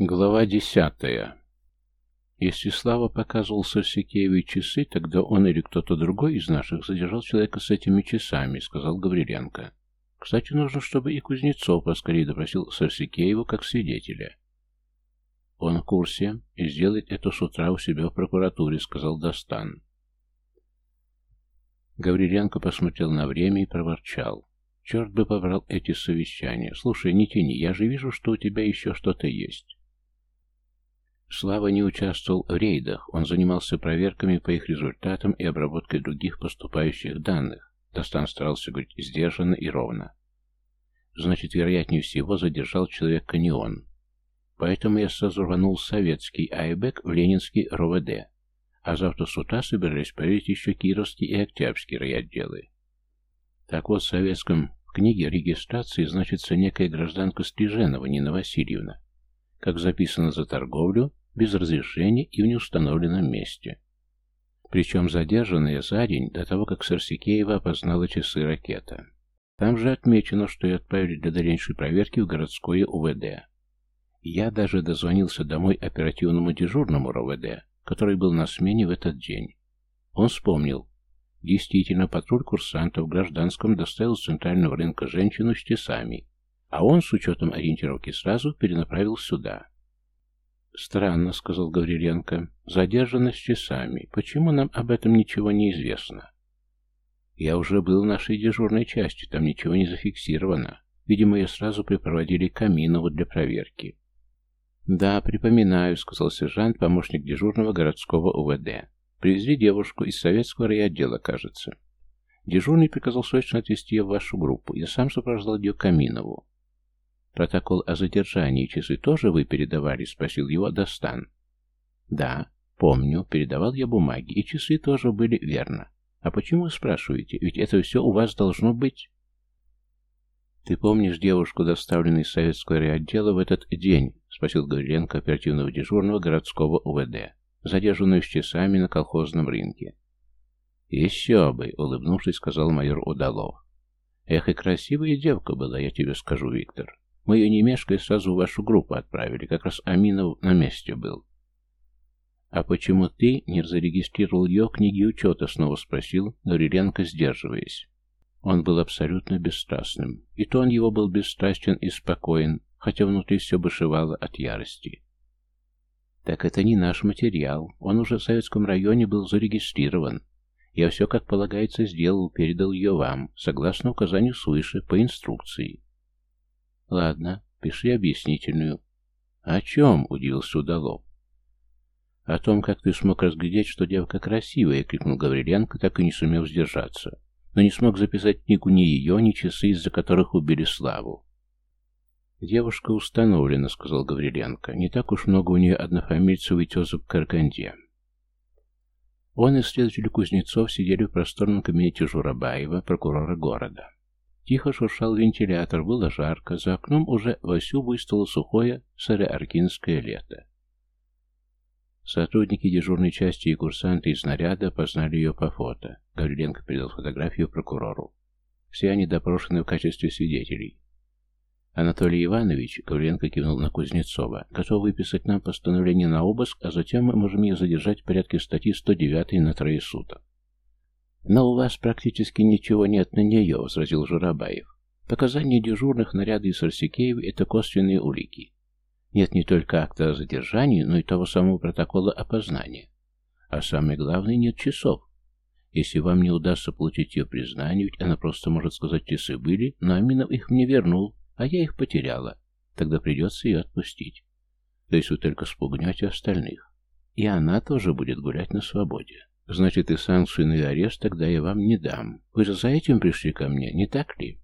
Глава десятая. Если Слава показывал Сарсикеевой часы, тогда он или кто-то другой из наших задержал человека с этими часами, сказал Гавриленко. Кстати, нужно, чтобы и Кузнецов поскорее допросил Сарсикееву как свидетеля. Он в курсе и сделает это с утра у себя в прокуратуре, сказал Достан. Гавриленко посмотрел на время и проворчал. Черт бы побрал эти совещания. Слушай, не тяни, я же вижу, что у тебя еще что-то есть. Слава не участвовал в рейдах, он занимался проверками по их результатам и обработкой других поступающих данных. Достан старался говорить сдержанно и ровно. Значит, вероятнее всего, задержал человека не он. Поэтому я сразу рванул советский Айбек в ленинский РОВД. А завтра с утра собирались проверить еще Кировский и Октябрьский райотделы. Так вот, в советском в книге регистрации значится некая гражданка Стриженова Нина Васильевна, как записано за торговлю, без разрешения и в неустановленном месте. Причем задержанная за день до того, как Сарсикеева опознала часы ракета. Там же отмечено, что ее отправили для дальнейшей проверки в городское УВД. Я даже дозвонился домой оперативному дежурному РОВД, который был на смене в этот день. Он вспомнил. Действительно, патруль курсантов в гражданском доставил с центрального рынка женщину с часами, а он, с учетом ориентировки, сразу перенаправил сюда. «Странно», — сказал Гавриленко. «Задержана с часами. Почему нам об этом ничего не известно?» «Я уже был в нашей дежурной части, там ничего не зафиксировано. Видимо, ее сразу припроводили к Каминову для проверки». «Да, припоминаю», — сказал сержант, помощник дежурного городского УВД. «Привезли девушку из советского райотдела, кажется. Дежурный приказал срочно отвезти ее в вашу группу. Я сам сопровождал ее к Каминову. «Протокол о задержании часы тоже вы передавали?» — спросил его Достан. «Да, помню, передавал я бумаги, и часы тоже были верно. А почему спрашиваете? Ведь это все у вас должно быть...» «Ты помнишь девушку, доставленную из советского райотдела в этот день?» — спросил Гавриленко оперативного дежурного городского УВД, задержанную с часами на колхозном рынке. «Еще бы!» — улыбнувшись, сказал майор Удалов. «Эх, и красивая девка была, я тебе скажу, Виктор. Мы ее не мешкая сразу в вашу группу отправили, как раз Аминов на месте был. «А почему ты не зарегистрировал ее книги учета?» — снова спросил Гавриленко, сдерживаясь. Он был абсолютно бесстрастным. И то он его был бесстрастен и спокоен, хотя внутри все бушевало от ярости. «Так это не наш материал. Он уже в советском районе был зарегистрирован. Я все, как полагается, сделал, передал ее вам, согласно указанию свыше, по инструкции. Ладно, пиши объяснительную. О чем? Удивился Удалов. О том, как ты смог разглядеть, что девка красивая, крикнул Гавриленко, так и не сумев сдержаться. Но не смог записать книгу ни ее, ни часы, из-за которых убили Славу. «Девушка установлена», — сказал Гавриленко. «Не так уж много у нее однофамильцев и тезок в Карганде». Он и следователь Кузнецов сидели в просторном кабинете Журабаева, прокурора города. Тихо шуршал вентилятор, было жарко, за окном уже вовсю буйствовало сухое сыроаркинское лето. Сотрудники дежурной части и курсанты из наряда познали ее по фото. Гавриленко передал фотографию прокурору. Все они допрошены в качестве свидетелей. Анатолий Иванович, Гавриленко кивнул на Кузнецова, готов выписать нам постановление на обыск, а затем мы можем ее задержать в порядке статьи 109 на трое суток. «Но у вас практически ничего нет на нее», — возразил Журабаев. «Показания дежурных наряда и Сарсикеева — это косвенные улики. Нет не только акта о задержании, но и того самого протокола опознания. А самое главное, нет часов. Если вам не удастся получить ее признание, ведь она просто может сказать, часы были, но Аминов их мне вернул, а я их потеряла. Тогда придется ее отпустить. То есть вы только спугнете остальных. И она тоже будет гулять на свободе. Значит, и санкцию на арест тогда я вам не дам. Вы же за этим пришли ко мне, не так ли?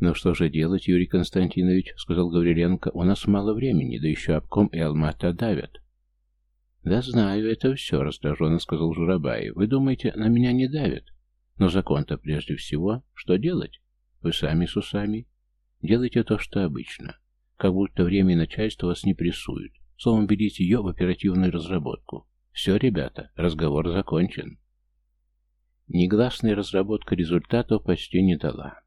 Ну что же делать, Юрий Константинович, сказал Гавриленко. У нас мало времени, да еще обком и Алмата давят. Да знаю, это все, раздраженно сказал Журабаев. Вы думаете, на меня не давят? Но закон-то прежде всего. Что делать? Вы сами с усами. Делайте то, что обычно. Как будто время и начальство вас не прессуют. Словом, берите ее в оперативную разработку. Все, ребята, разговор закончен. Негласная разработка результатов почти не дала.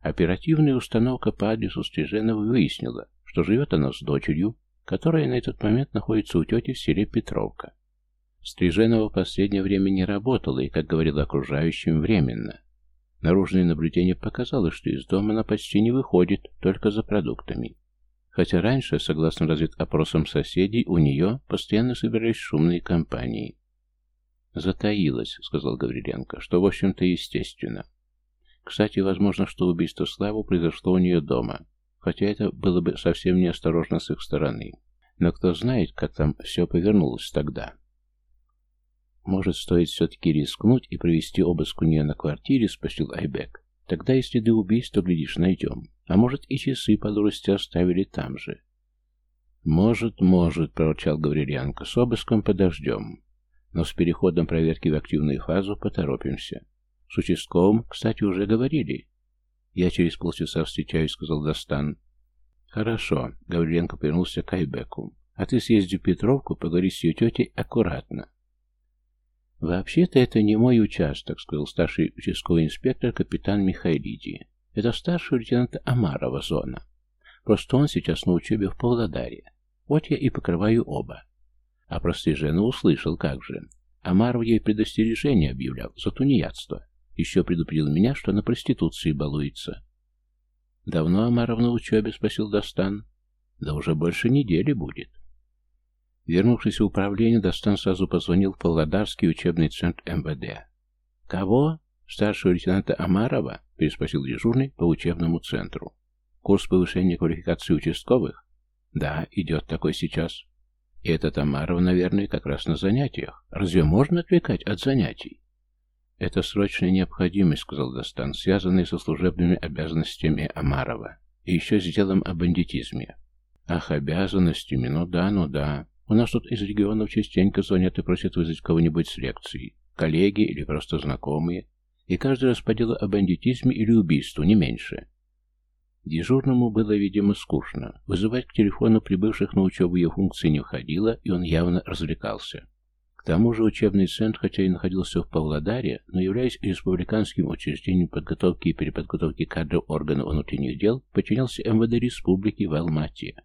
Оперативная установка по адресу Стриженова выяснила, что живет она с дочерью, которая на этот момент находится у тети в селе Петровка. Стриженова в последнее время не работала и, как говорила окружающим, временно. Наружное наблюдение показало, что из дома она почти не выходит, только за продуктами. Хотя раньше, согласно разведопросам соседей, у нее постоянно собирались шумные компании. «Затаилась», — сказал Гавриленко, — что, в общем-то, естественно. Кстати, возможно, что убийство Славу произошло у нее дома, хотя это было бы совсем неосторожно с их стороны. Но кто знает, как там все повернулось тогда. «Может, стоит все-таки рискнуть и провести обыск у нее на квартире?» — спросил Айбек. «Тогда и следы убийства, глядишь, найдем. А может, и часы по дурости оставили там же». «Может, может», — проворчал Гаврилянка. «С обыском подождем. Но с переходом проверки в активную фазу поторопимся. С участковым, кстати, уже говорили». «Я через полчаса встречаюсь», — сказал Достан. «Хорошо», — Гавриленко повернулся к Айбеку. «А ты съезди в Петровку, поговори с ее тетей аккуратно. «Вообще-то это не мой участок», — сказал старший участковый инспектор капитан Михайлиди. «Это старший лейтенант Амарова зона. Просто он сейчас на учебе в Павлодаре. Вот я и покрываю оба». А про Стрижена услышал, как же. Амаров ей предостережение объявлял за тунеядство. Еще предупредил меня, что на проституции балуется. «Давно Амаров на учебе?» — спросил Достан. «Да уже больше недели будет». Вернувшись в управление, Достан сразу позвонил в Павлодарский учебный центр МВД. «Кого? Старшего лейтенанта Амарова?» – переспросил дежурный по учебному центру. «Курс повышения квалификации участковых?» «Да, идет такой сейчас». «И этот Амаров, наверное, как раз на занятиях. Разве можно отвлекать от занятий?» «Это срочная необходимость», — сказал Достан, связанная со служебными обязанностями Амарова. «И еще с делом о бандитизме». «Ах, обязанностями, ну да, ну да. У нас тут из регионов частенько звонят и просят вызвать кого-нибудь с лекцией. Коллеги или просто знакомые. И каждый раз по делу о бандитизме или убийству, не меньше. Дежурному было, видимо, скучно. Вызывать к телефону прибывших на учебу ее функции не входило, и он явно развлекался. К тому же учебный центр, хотя и находился в Павлодаре, но являясь республиканским учреждением подготовки и переподготовки кадров органов внутренних дел, подчинялся МВД Республики в Алмате.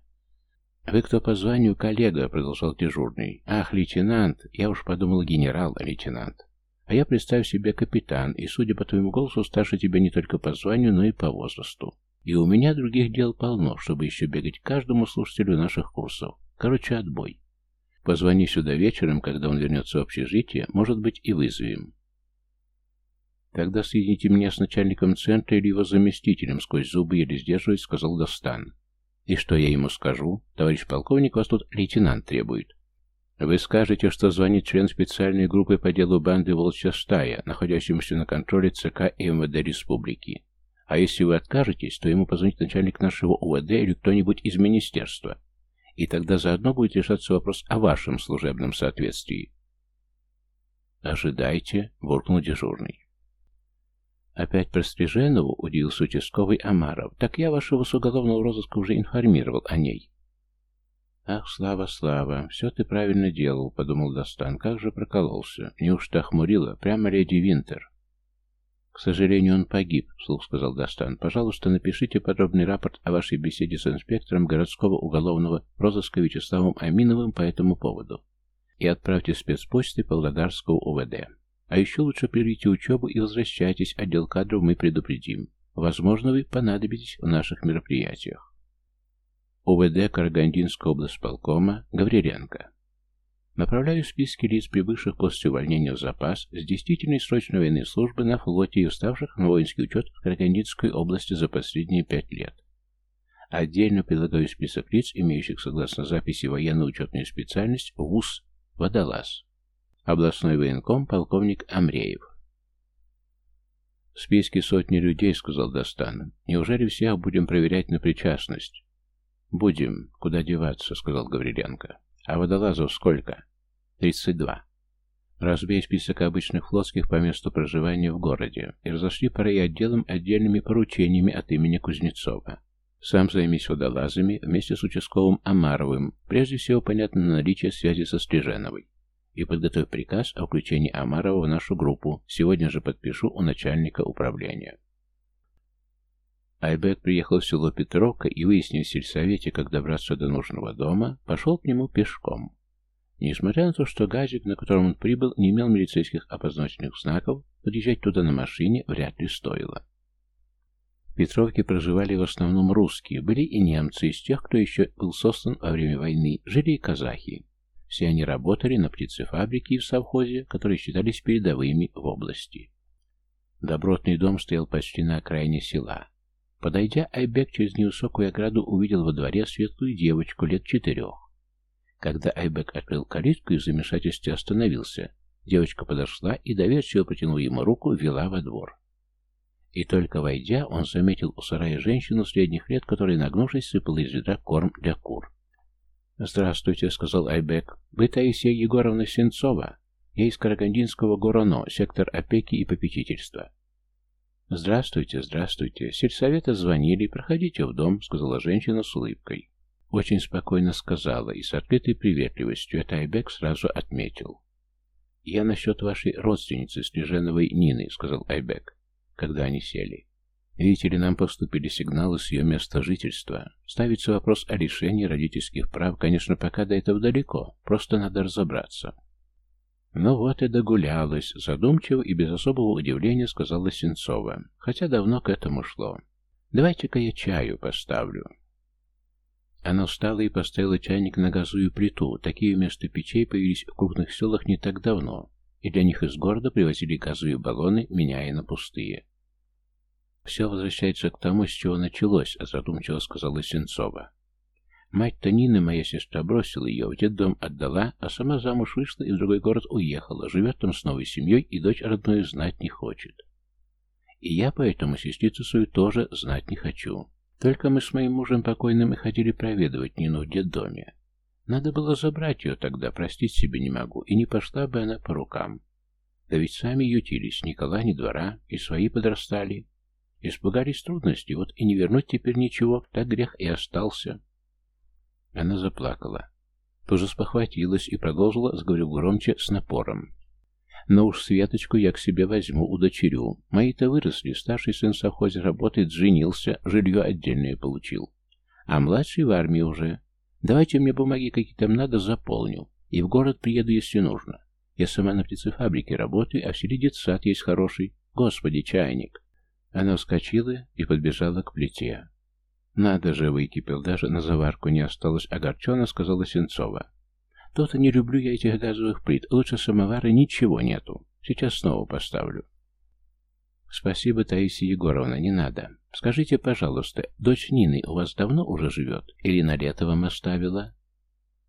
«Вы кто по званию коллега?» — продолжал дежурный. «Ах, лейтенант! Я уж подумал генерал, а лейтенант. А я, представь себе, капитан, и, судя по твоему голосу, старше тебя не только по званию, но и по возрасту. И у меня других дел полно, чтобы еще бегать каждому слушателю наших курсов. Короче, отбой. Позвони сюда вечером, когда он вернется в общежитие, может быть, и вызовем». «Тогда соедините меня с начальником центра или его заместителем», — сквозь зубы еле сдерживаясь, сказал Достан. И что я ему скажу? Товарищ полковник, вас тут лейтенант требует. Вы скажете, что звонит член специальной группы по делу банды «Волчья стая», находящемуся на контроле ЦК и МВД Республики. А если вы откажетесь, то ему позвонит начальник нашего УВД или кто-нибудь из министерства. И тогда заодно будет решаться вопрос о вашем служебном соответствии. «Ожидайте», — буркнул дежурный. «Опять про Стриженову?» — удивился участковый Амаров. «Так я вашего с уголовного розыска уже информировал о ней». «Ах, Слава, Слава, все ты правильно делал», — подумал Достан. «Как же прокололся? Неужто охмурила? Прямо леди Винтер». «К сожалению, он погиб», — вслух сказал Достан. «Пожалуйста, напишите подробный рапорт о вашей беседе с инспектором городского уголовного розыска Вячеславом Аминовым по этому поводу и отправьте спецпочтой Павлодарского УВД». А еще лучше прервите учебу и возвращайтесь, отдел кадров мы предупредим. Возможно, вы понадобитесь в наших мероприятиях. УВД Карагандинского облсполкома Гавриленко. Направляю списки лиц, прибывших после увольнения в запас с действительной срочной военной службы на флоте и уставших на воинский учет в Карагандинской области за последние пять лет. Отдельно предлагаю список лиц, имеющих согласно записи военно-учетную специальность ВУЗ «Водолаз». Областной военком полковник Амреев. «В списке сотни людей», — сказал Достан. «Неужели всех будем проверять на причастность?» «Будем. Куда деваться», — сказал Гавриленко. «А водолазов сколько?» «Тридцать два». Разбей список обычных флотских по месту проживания в городе и разошли по отделам отдельными поручениями от имени Кузнецова. Сам займись водолазами вместе с участковым Амаровым, прежде всего, понятно, на наличие связи со Стриженовой и подготовь приказ о включении Амарова в нашу группу. Сегодня же подпишу у начальника управления. Айбек приехал в село Петровка и, выяснив в сельсовете, как добраться до нужного дома, пошел к нему пешком. Несмотря на то, что газик, на котором он прибыл, не имел милицейских опознавательных знаков, подъезжать туда на машине вряд ли стоило. В Петровке проживали в основном русские, были и немцы из тех, кто еще был сослан во время войны, жили и казахи. Все они работали на птицефабрике и в совхозе, которые считались передовыми в области. Добротный дом стоял почти на окраине села. Подойдя, Айбек через невысокую ограду увидел во дворе светлую девочку лет четырех. Когда Айбек открыл калитку и в замешательстве остановился, девочка подошла и, доверчиво протянула ему руку, вела во двор. И только войдя, он заметил у сарая женщину средних лет, которая, нагнувшись, сыпала из ведра корм для кур. «Здравствуйте», — сказал Айбек. «Вы Таисия Егоровна Сенцова? Я из Карагандинского Гороно, сектор опеки и попечительства». «Здравствуйте, здравствуйте. Сельсовета звонили. Проходите в дом», — сказала женщина с улыбкой. Очень спокойно сказала и с открытой приветливостью это Айбек сразу отметил. «Я насчет вашей родственницы Стриженовой Нины», — сказал Айбек, когда они сели. «Видите ли, нам поступили сигналы с ее места жительства. Ставится вопрос о решении родительских прав, конечно, пока до этого далеко, просто надо разобраться». «Ну вот и догулялась», — задумчиво и без особого удивления сказала Сенцова, хотя давно к этому шло. «Давайте-ка я чаю поставлю». Она встала и поставила чайник на газовую плиту. Такие вместо печей появились в крупных селах не так давно, и для них из города привозили газовые баллоны, меняя на пустые. «Все возвращается к тому, с чего началось», — задумчиво сказала Сенцова. Мать-то Нины, моя сестра, бросила ее, в детдом отдала, а сама замуж вышла и в другой город уехала, живет там с новой семьей и дочь родную знать не хочет. И я поэтому сестрицу свою тоже знать не хочу. Только мы с моим мужем покойным и ходили проведывать Нину в детдоме. Надо было забрать ее тогда, простить себе не могу, и не пошла бы она по рукам. Да ведь сами ютились, ни кола, ни двора, и свои подрастали. Испугались трудностей, вот и не вернуть теперь ничего, так грех и остался. Она заплакала. Тоже спохватилась и продолжила, заговорив громче, с напором. Но уж Светочку я к себе возьму, удочерю. Мои-то выросли, старший сын в совхозе работает, женился, жилье отдельное получил. А младший в армии уже. Давайте мне бумаги какие там надо, заполню. И в город приеду, если нужно. Я сама на птицефабрике работаю, а в селе детсад есть хороший. Господи, чайник. Она вскочила и подбежала к плите. «Надо же, выкипел, даже на заварку не осталось, огорченно», — сказала Сенцова. «То-то не люблю я этих газовых плит, лучше самовара ничего нету. Сейчас снова поставлю». «Спасибо, Таисия Егоровна, не надо. Скажите, пожалуйста, дочь Нины у вас давно уже живет? Или на лето вам оставила?»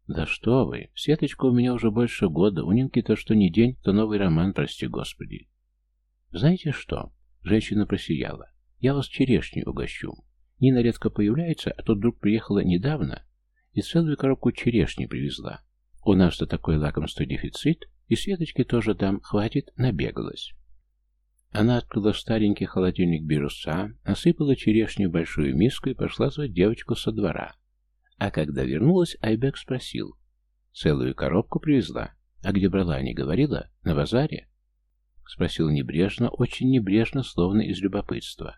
«Да что вы! Сеточка у меня уже больше года. У Нинки-то что ни день, то новый роман, прости господи». «Знаете что?» Женщина просияла. «Я вас черешней угощу. Нина редко появляется, а тут вдруг приехала недавно и целую коробку черешни привезла. У нас-то такой лакомство дефицит, и Светочке тоже дам, хватит, набегалась. Она открыла старенький холодильник бирюса, насыпала черешню в большую миску и пошла звать девочку со двора. А когда вернулась, Айбек спросил. «Целую коробку привезла? А где брала, не говорила? На базаре?» Спросил небрежно, очень небрежно, словно из любопытства.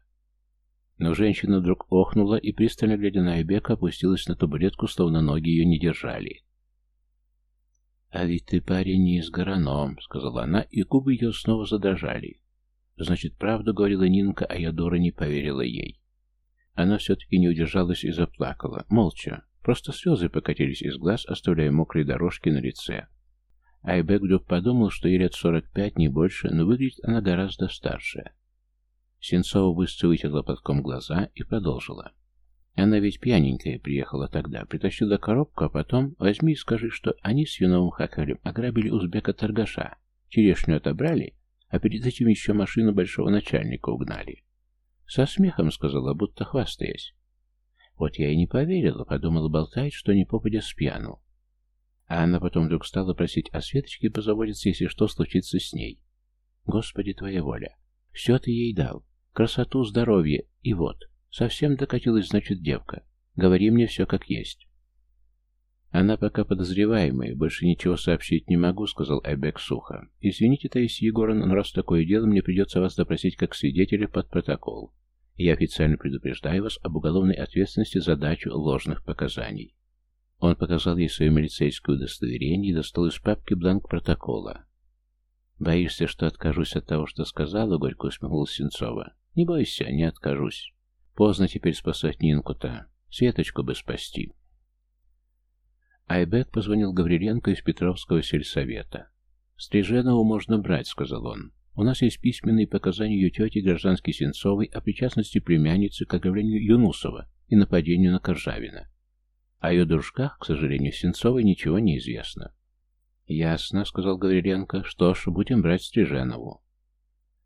Но женщина вдруг охнула и, пристально глядя на Айбека, опустилась на табуретку, словно ноги ее не держали. «А ведь ты, парень, не из Гороном», — сказала она, и губы ее снова задрожали. «Значит, правду говорила Нинка, а я, дура, не поверила ей». Она все-таки не удержалась и заплакала, молча. Просто слезы покатились из глаз, оставляя мокрые дорожки на лице. Айбек вдруг подумал, что ей лет сорок пять, не больше, но выглядит она гораздо старше. Сенцова быстро вытерла подком глаза и продолжила. Она ведь пьяненькая приехала тогда, притащила коробку, а потом возьми и скажи, что они с Юновым Хакалем ограбили узбека-торгаша, черешню отобрали, а перед этим еще машину большого начальника угнали. Со смехом сказала, будто хвастаясь. Вот я и не поверила, подумала, болтает, что не попадя с пьяну. А она потом вдруг стала просить о Светочке позаботиться, если что случится с ней. Господи, твоя воля. Все ты ей дал. Красоту, здоровье. И вот, совсем докатилась, значит, девка. Говори мне все как есть. Она пока подозреваемая, больше ничего сообщить не могу, сказал Айбек сухо. Извините, Таисия Егоровна, но раз такое дело, мне придется вас допросить как свидетеля под протокол. Я официально предупреждаю вас об уголовной ответственности за дачу ложных показаний. Он показал ей свое милицейское удостоверение и достал из папки бланк протокола. «Боишься, что откажусь от того, что сказала?» — горько усмехнулась Сенцова. «Не бойся, не откажусь. Поздно теперь спасать Нинку-то. Светочку бы спасти». Айбек позвонил Гавриленко из Петровского сельсовета. «Стриженову можно брать», — сказал он. «У нас есть письменные показания ее тети гражданской Сенцовой о причастности племянницы к ограблению Юнусова и нападению на Коржавина. О ее дружках, к сожалению, Сенцовой ничего не известно». «Ясно», — сказал Гавриленко. «Что ж, будем брать Стриженову».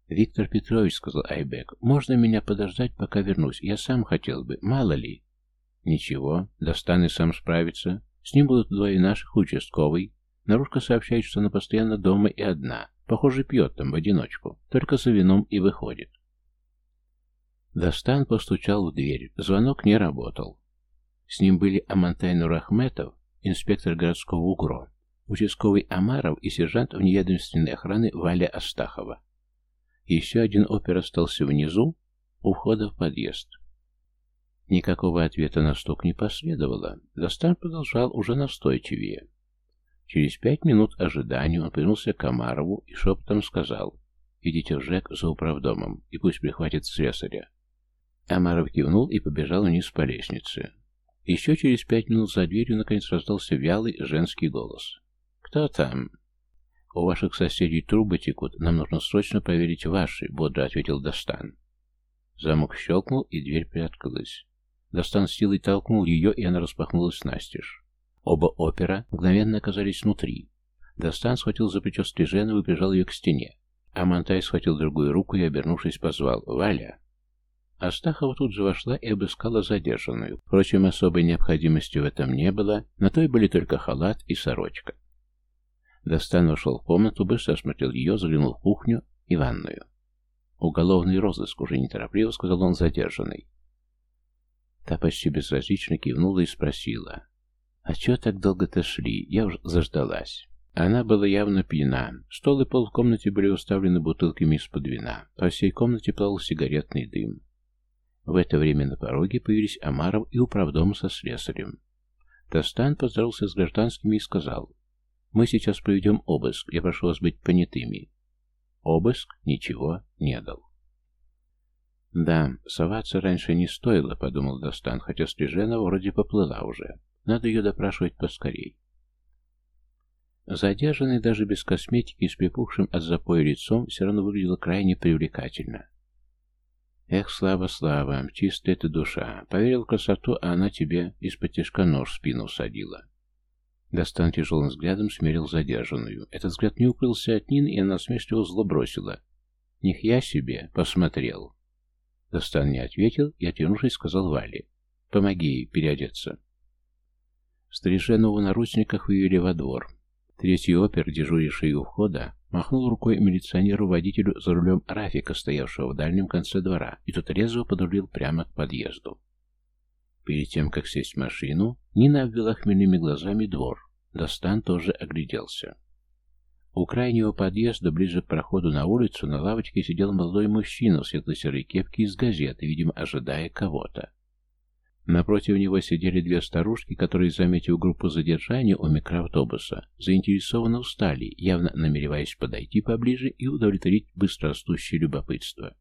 «Виктор Петрович», — сказал Айбек, — «можно меня подождать, пока вернусь? Я сам хотел бы, мало ли». «Ничего, достану и сам справиться. С ним будут двое наших, участковый. Наружка сообщает, что она постоянно дома и одна. Похоже, пьет там в одиночку. Только за вином и выходит. Достан постучал в дверь. Звонок не работал. С ним были Амантай Нурахметов, инспектор городского УГРО, участковый Амаров и сержант вневедомственной охраны Валя Астахова. Еще один опер остался внизу, у входа в подъезд. Никакого ответа на стук не последовало. Достан продолжал уже настойчивее. Через пять минут ожидания он повернулся к Комарову и шепотом сказал «Идите в ЖЭК за управдомом, и пусть прихватит слесаря». Амаров кивнул и побежал вниз по лестнице. Еще через пять минут за дверью наконец раздался вялый женский голос. «Кто там?» «У ваших соседей трубы текут, нам нужно срочно проверить ваши», — бодро ответил Достан. Замок щелкнул, и дверь приоткрылась. Достан силой толкнул ее, и она распахнулась настежь. Оба опера мгновенно оказались внутри. Достан схватил за плечо Стриженову и прижал ее к стене. А Монтай схватил другую руку и, обернувшись, позвал «Валя!». Астахова тут же вошла и обыскала задержанную. Впрочем, особой необходимости в этом не было, на то и были только халат и сорочка. Достан вошел в комнату, быстро осмотрел ее, заглянул в кухню и ванную. «Уголовный розыск», — уже неторопливо сказал он задержанный. Та почти безразлично кивнула и спросила. «А чё так долго-то шли? Я уж заждалась». Она была явно пьяна. Стол и пол в комнате были уставлены бутылками из-под вина. По всей комнате плавал сигаретный дым. В это время на пороге появились Амаров и управдом со слесарем. Тостан поздоровался с гражданскими и сказал, «Мы сейчас проведем обыск, я прошу вас быть понятыми». Обыск ничего не дал. «Да, соваться раньше не стоило», — подумал Достан, хотя Стриженова вроде поплыла уже. Надо ее допрашивать поскорей. Задержанный даже без косметики и с припухшим от запоя лицом все равно выглядела крайне привлекательно. Эх, слава, слава, чистая ты душа. Поверил в красоту, а она тебе из-под тяжка нож в спину садила. Достан тяжелым взглядом смерил задержанную. Этот взгляд не укрылся от Нины, и она смешливо зло бросила. «Них я себе посмотрел». Достан не ответил и, отвернувшись, сказал Вале. «Помоги ей переодеться». Стриженову на наручниках вывели во двор. Третий опер, дежуривший у входа, махнул рукой милиционеру-водителю за рулем Рафика, стоявшего в дальнем конце двора, и тот резво подрулил прямо к подъезду. Перед тем, как сесть в машину, Нина обвела хмельными глазами двор. Достан тоже огляделся. У крайнего подъезда, ближе к проходу на улицу, на лавочке сидел молодой мужчина в светло-серой кепке из газеты, видимо, ожидая кого-то. Напротив него сидели две старушки, которые, заметив группу задержания у микроавтобуса, заинтересованно устали, явно намереваясь подойти поближе и удовлетворить быстрорастущее любопытство.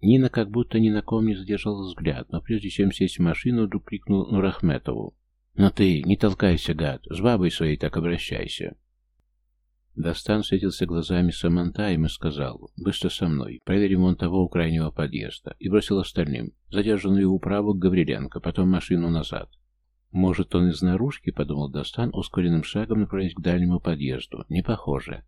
Нина как будто ни на ком не задержала взгляд, но прежде чем сесть в машину, вдруг крикнул Нурахметову. «Но «Ну ты, не толкайся, гад, с бабой своей так обращайся!» Достан светился глазами Самантаем и сказал, «Быстро со мной, проверим он того у крайнего подъезда», и бросил остальным, задержанную управу Гавриленко, потом машину назад. «Может, он из наружки?» — подумал Достан, ускоренным шагом направляясь к дальнему подъезду. «Не похоже».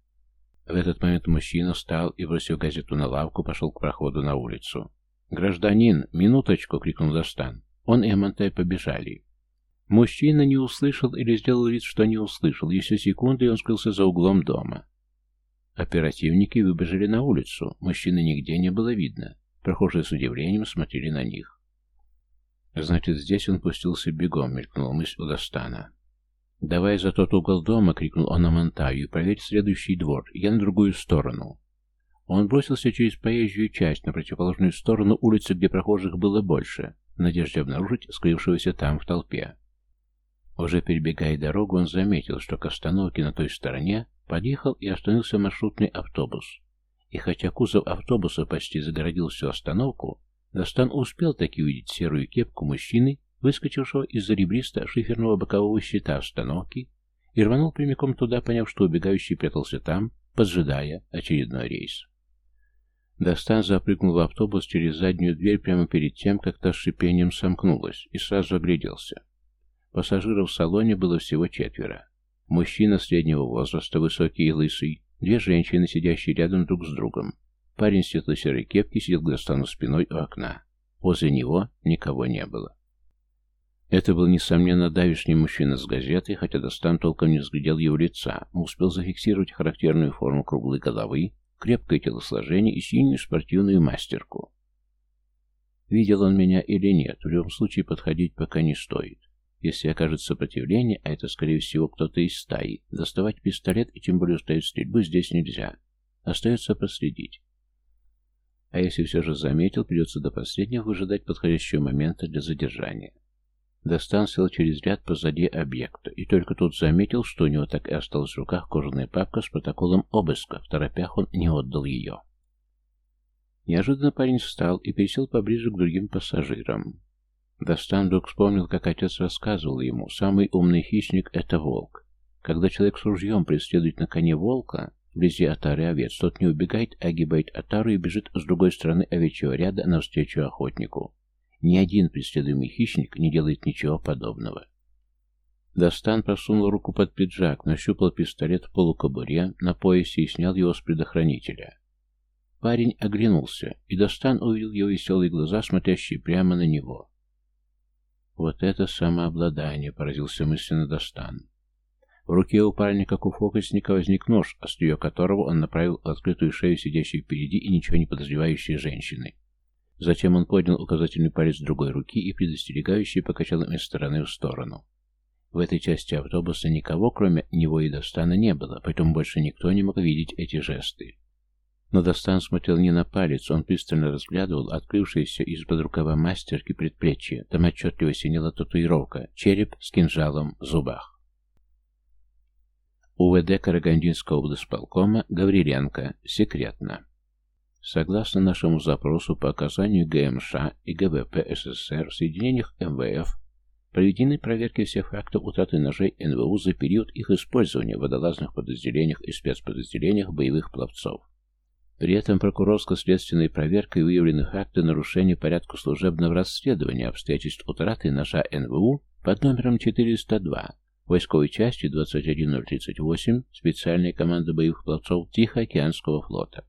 В этот момент мужчина встал и, бросив газету на лавку, пошел к проходу на улицу. «Гражданин, минуточку!» — крикнул Достан. Он и Амантай побежали. Мужчина не услышал или сделал вид, что не услышал. Еще секунды, и он скрылся за углом дома. Оперативники выбежали на улицу. Мужчины нигде не было видно. Прохожие с удивлением смотрели на них. «Значит, здесь он пустился бегом», — мелькнула мысль у Достана. «Давай за тот угол дома!» — крикнул он на Монтаю. «Проверь следующий двор. Я на другую сторону». Он бросился через проезжую часть на противоположную сторону улицы, где прохожих было больше, в надежде обнаружить скрывшегося там в толпе. Уже перебегая дорогу, он заметил, что к остановке на той стороне подъехал и остановился маршрутный автобус. И хотя кузов автобуса почти загородил всю остановку, Достан успел таки увидеть серую кепку мужчины, выскочившего из-за ребриста шиферного бокового щита остановки, и рванул прямиком туда, поняв, что убегающий прятался там, поджидая очередной рейс. Достан запрыгнул в автобус через заднюю дверь прямо перед тем, как та с шипением сомкнулась, и сразу огляделся. Пассажиров в салоне было всего четверо. Мужчина среднего возраста, высокий и лысый, две женщины, сидящие рядом друг с другом. Парень в светло-серой кепке сидел к Достану спиной у окна. Возле него никого не было. Это был, несомненно, давишний мужчина с газетой, хотя Достан толком не взглядел его лица, но успел зафиксировать характерную форму круглой головы, крепкое телосложение и синюю спортивную мастерку. Видел он меня или нет, в любом случае подходить пока не стоит. Если окажет сопротивление, а это, скорее всего, кто-то из стаи, доставать пистолет и тем более ставить стрельбу здесь нельзя. Остается проследить. А если все же заметил, придется до последнего выжидать подходящего момента для задержания. Достан сел через ряд позади объекта, и только тут заметил, что у него так и осталась в руках кожаная папка с протоколом обыска, в торопях он не отдал ее. Неожиданно парень встал и пересел поближе к другим пассажирам. Достан вдруг вспомнил, как отец рассказывал ему, самый умный хищник — это волк. Когда человек с ружьем преследует на коне волка, вблизи отары овец, тот не убегает, а огибает отару и бежит с другой стороны овечьего ряда навстречу охотнику. Ни один преследуемый хищник не делает ничего подобного. Достан просунул руку под пиджак, нащупал пистолет в полукобуре на поясе и снял его с предохранителя. Парень оглянулся, и Достан увидел его веселые глаза, смотрящие прямо на него. «Вот это самообладание!» — поразился мысленно Достан. В руке у парня, как у фокусника, возник нож, острие которого он направил в открытую шею сидящей впереди и ничего не подозревающей женщины. Затем он поднял указательный палец другой руки и предостерегающе покачал им из стороны в сторону. В этой части автобуса никого, кроме него и Достана, не было, поэтому больше никто не мог видеть эти жесты. Но Достан смотрел не на палец, он пристально разглядывал открывшееся из-под рукава мастерки предплечье. Там отчетливо синела татуировка, череп с кинжалом в зубах. УВД Карагандинского облсполкома Гавриленко. Секретно. Согласно нашему запросу по оказанию ГМШ и ГВП СССР в соединениях МВФ, проведены проверки всех фактов утраты ножей НВУ за период их использования в водолазных подразделениях и спецподразделениях боевых пловцов. При этом прокурорско-следственной проверкой выявлены факты нарушения порядка служебного расследования обстоятельств утраты ножа НВУ под номером 402 войсковой части 21038 специальной команды боевых пловцов Тихоокеанского флота.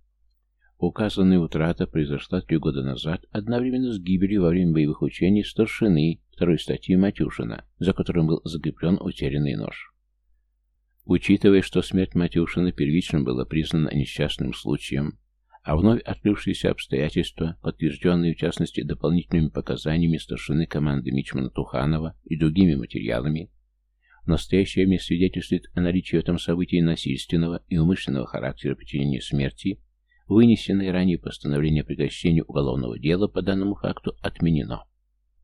Указанная утрата произошла три года назад одновременно с гибелью во время боевых учений старшины второй статьи Матюшина, за которым был закреплен утерянный нож. Учитывая, что смерть Матюшина первично была признана несчастным случаем, а вновь открывшиеся обстоятельства, подтвержденные в частности дополнительными показаниями старшины команды Мичмана Туханова и другими материалами, в настоящее время свидетельствует о наличии в этом событии насильственного и умышленного характера причинения смерти Вынесенное ранее постановление о прекращении уголовного дела по данному факту отменено.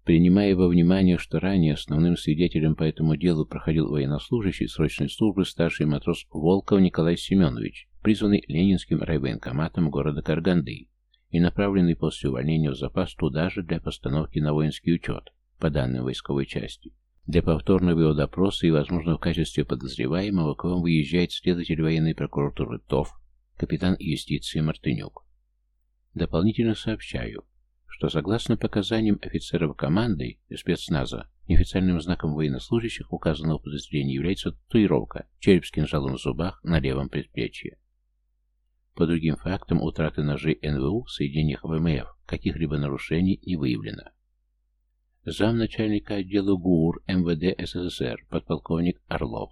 Принимая во внимание, что ранее основным свидетелем по этому делу проходил военнослужащий срочной службы старший матрос Волков Николай Семенович, призванный Ленинским райвоенкоматом города Карганды и направленный после увольнения в запас туда же для постановки на воинский учет, по данным войсковой части. Для повторного его допроса и, возможно, в качестве подозреваемого к вам выезжает следователь военной прокуратуры ТОВ капитан юстиции Мартынюк. Дополнительно сообщаю, что согласно показаниям офицеров команды и спецназа, неофициальным знаком военнослужащих указанного подразделения является татуировка череп с кинжалом в зубах на левом предплечье. По другим фактам утраты ножей НВУ в соединениях ВМФ каких-либо нарушений не выявлено. Замначальника отдела ГУР МВД СССР подполковник Орлов